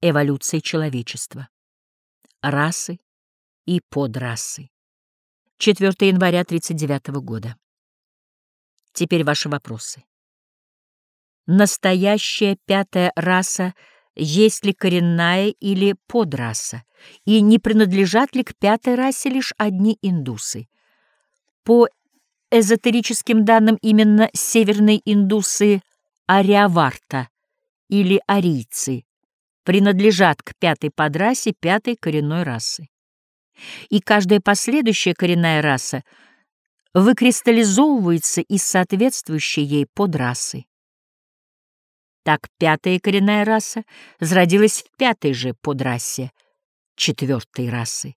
эволюции человечества. Расы и подрасы. 4 января 1939 года. Теперь ваши вопросы. Настоящая пятая раса есть ли коренная или подраса, и не принадлежат ли к пятой расе лишь одни индусы. По эзотерическим данным именно северные индусы Ариаварта или арийцы принадлежат к пятой подрасе пятой коренной расы. И каждая последующая коренная раса выкристаллизовывается из соответствующей ей подрасы. Так пятая коренная раса зародилась в пятой же подрасе четвертой расы.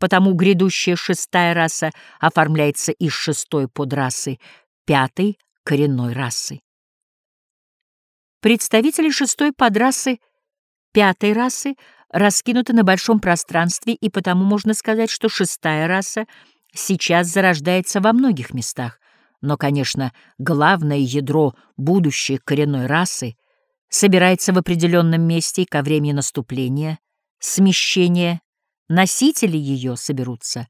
Потому грядущая шестая раса оформляется из шестой подрасы пятой коренной расы. Представители шестой подрасы пятой расы раскинуты на большом пространстве, и потому можно сказать, что шестая раса сейчас зарождается во многих местах, но, конечно, главное ядро будущей коренной расы собирается в определенном месте и ко времени наступления, смещения, носители ее соберутся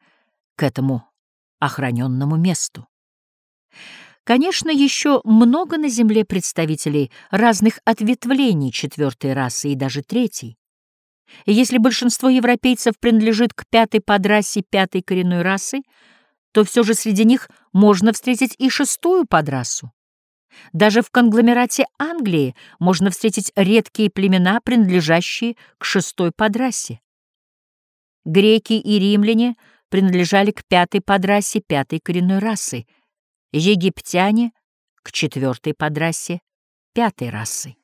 к этому охраненному месту. Конечно, еще много на Земле представителей разных ответвлений четвертой расы и даже третьей. если большинство европейцев принадлежит к пятой подрасе пятой коренной расы, то все же среди них можно встретить и шестую подрасу. Даже в конгломерате Англии можно встретить редкие племена, принадлежащие к шестой подрасе. Греки и римляне принадлежали к пятой подрасе пятой коренной расы, египтяне — к четвертой подрасе пятой расы.